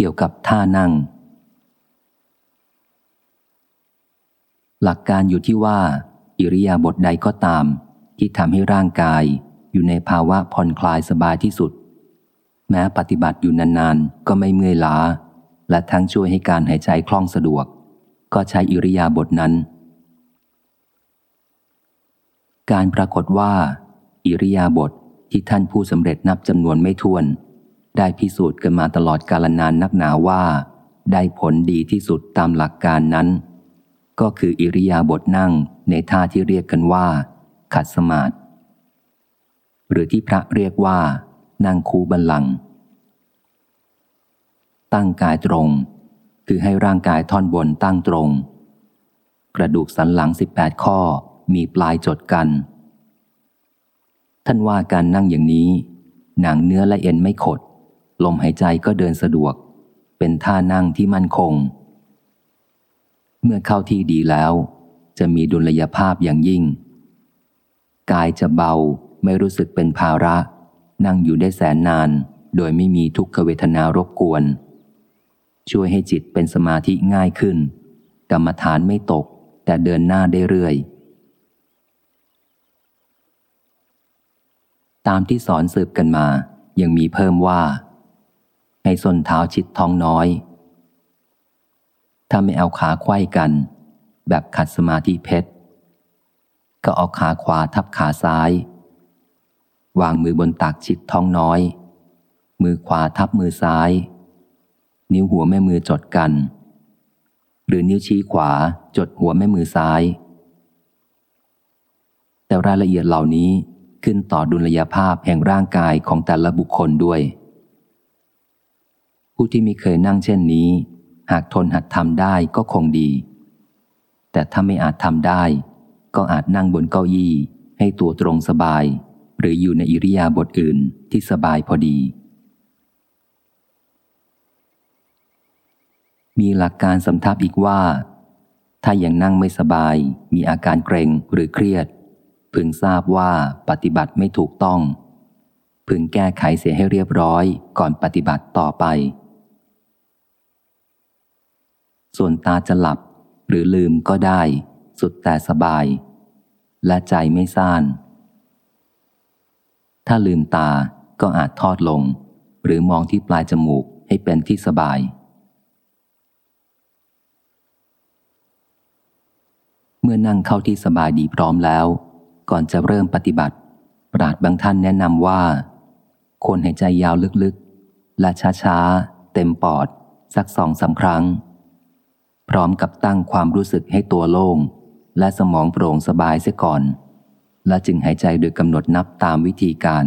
กี่ยวกับท่านั่ง หลักการอยู่ที่ว่า อิริยาบถใดก็ตาม ที่ทำให้ร่างกายอยู่ในภาวะผ่อนคลายสบายที่สุด แม้ปฏิบัติอยู่นานๆ ก็ไม่เมื่อยล้า และทั้งช่วยให้การหายใจคล่องสะดวก ก็ใช้อิริยาบถนั้น การปรากฏว่า อิริยาบถทที่ท่านผู้สำเร็จนับจำนวนไม่ถ้วน ได้พิสูจน์กันมาตลอดกาลนานนักหนาว่า ได้ผลดีที่สุดตามหลักการนั้น ก็คืออิริยาบถนั่งในท่าที่เรียกกันว่า ขัดสมาธิหรือที่พระเรียกว่า นั่งคูบันลัง ตั้งกายตรง คือให้ร่างกายท่อนบนตั้งตรง กระดูกสันหลัง 18 ข้อมีปลายจดกัน ท่านว่าการนั่งอย่างนี้ หนังเนื้อและเอ็นไม่ขด ลมหายใจก็เดินสะดวก เป็นท่านั่งที่มั่นคง เมื่อเข้าที่ดีแล้ว จะมีดุลยภาพอย่างยิ่ง กายจะเบาไม่รู้สึกเป็นภาระ นั่งอยู่ได้แสนนาน โดยไม่มีทุกขเวทนารบกวน ช่วยให้จิตเป็นสมาธิง่ายขึ้น กรรมฐานไม่ตก แต่เดินหน้าได้เรื่อยตามที่สอนสืบกันมา ยังมีเพิ่มว่า ให้ส้นเท้าชิดท้องน้อย ถ้าไม่เอาขาไขว้กัน แบบขัดสมาธิเพชร ก็เอาขาขวาทับขาซ้าย วางมือบนตักชิดท้องน้อย มือขวาทับมือซ้าย นิ้วหัวแม่มือจดกัน หรือนิ้วชี้ขวาจดหัวแม่มือซ้าย แต่รายละเอียดเหล่านี้ขึ้นต่อดุลยภาพแห่งร่างกายของแต่ละบุคคลด้วย ผู้ที่มีเคยนั่งเช่นนี้ หากทนหัดทำได้ก็คงดี แต่ถ้าไม่อาจทำได้ ก็อาจนั่งบนเก้าอี้ให้ตัวตรงสบาย หรืออยู่ในอิริยาบถอื่นที่สบายพอดี มีหลักการสำทับอีกว่า ถ้ายังนั่งไม่สบาย มีอาการเกรงหรือเครียด พึงทราบว่าปฏิบัติไม่ถูกต้องพึงแก้ไขเสียให้เรียบร้อยก่อนปฏิบัติต่อไป ส่วนตาจะหลับหรือลืมก็ได้ สุดแต่สบาย และใจไม่ซ่าน ถ้าลืมตาก็อาจทอดลง หรือมองที่ปลายจมูกให้เป็นที่สบาย เมื่อนั่งเข้าที่สบายดีพร้อมแล้ว ก่อนจะเริ่มปฏิบัติ ปราดบางท่านแนะนำว่าควรหายใจยาวลึกๆ และช้าๆ เต็มปอด สักสองสาครั้ง พร้อมกับตั้งความรู้สึกให้ตัวโล่ง และสมองโปร่งสบายเสียก่อน และจึงหายใจโดยกำหนดนับตามวิธีการ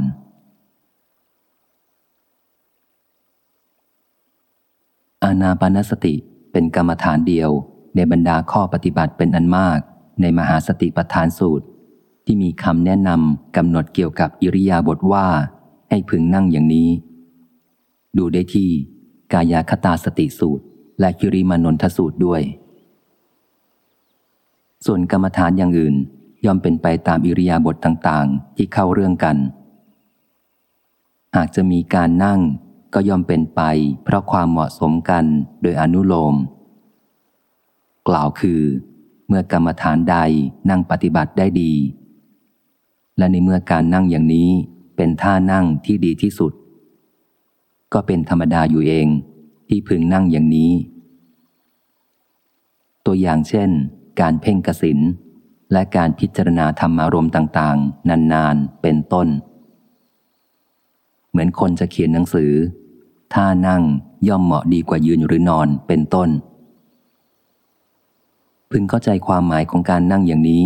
อานาปานสติเป็นกรรมฐานเดียวในบรรดาข้อปฏิบัติเป็นอันมาก ในมหาสติปัฏฐานสูตร ที่มีคำแนะนำกำหนดเกี่ยวกับอิริยาบถว่าให้พึงนั่งอย่างนี้ ดูได้ที่กายคตาสติสูตร และคิริมานนทสูตรด้วย ส่วนกรรมฐานอย่างอื่นย่อมเป็นไปตามอิริยาบถต่างๆ ที่เข้าเรื่องกัน หากจะมีการนั่งก็ย่อมเป็นไปเพราะความเหมาะสมกันโดยอนุโลม กล่าวคือ เมื่อกรรมฐานใดนั่งปฏิบัติได้ดี และในเมื่อการนั่งอย่างนี้เป็นท่านั่งที่ดีที่สุด ก็เป็นธรรมดาอยู่เอง ที่พึงนั่งอย่างนี้ ตัวอย่างเช่น การเพ่งกสินและการพิจารณาธรรมารมณ์ต่างๆ นานๆ เป็นต้น เหมือนคนจะเขียนหนังสือ ท่านั่งย่อมเหมาะดีกว่ายืนหรือนอนเป็นต้น พึงเข้าใจความหมายของการนั่งอย่างนี้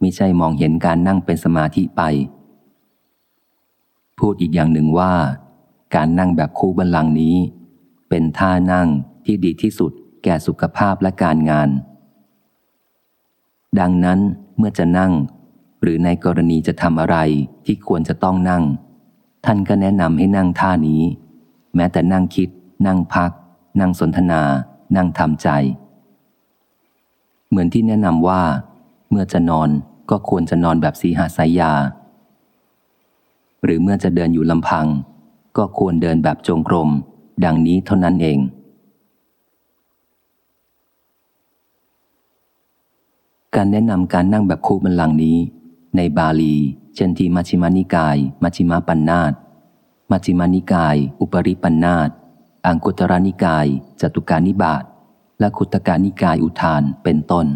ไม่ใช่มองเห็นการนั่งเป็นสมาธิไป พูดอีกอย่างหนึ่งว่า การนั่งแบบคู่บันลังนี้ เป็นท่านั่งที่ดีที่สุดแก่สุขภาพและการงาน ดังนั้นเมื่อจะนั่ง หรือในกรณีจะทำอะไรที่ควรจะต้องนั่ง ท่านก็แนะนำให้นั่งท่านี้ แม้แต่นั่งคิด นั่งพัก นั่งสนทนา นั่งทำใจ เหมือนที่แนะนำว่า เมื่อจะนอนก็ควรจะนอนแบบสีหาสายยา หรือเมื่อจะเดินอยู่ลำพัง ก็ควรเดินแบบจงกรม ดังนี้เท่านั้นเอง การแนะนำการนั่งแบบคู่บันลังนี้ ในบาลี เช่นที่มัชิมานิกาย มัชิมาปัญนนาตมัชิมานิกาย อุปริปัญนนาตอังคุตรนิกายจตุการนิบาตและคุตการนิกายอุทานเป็นต้น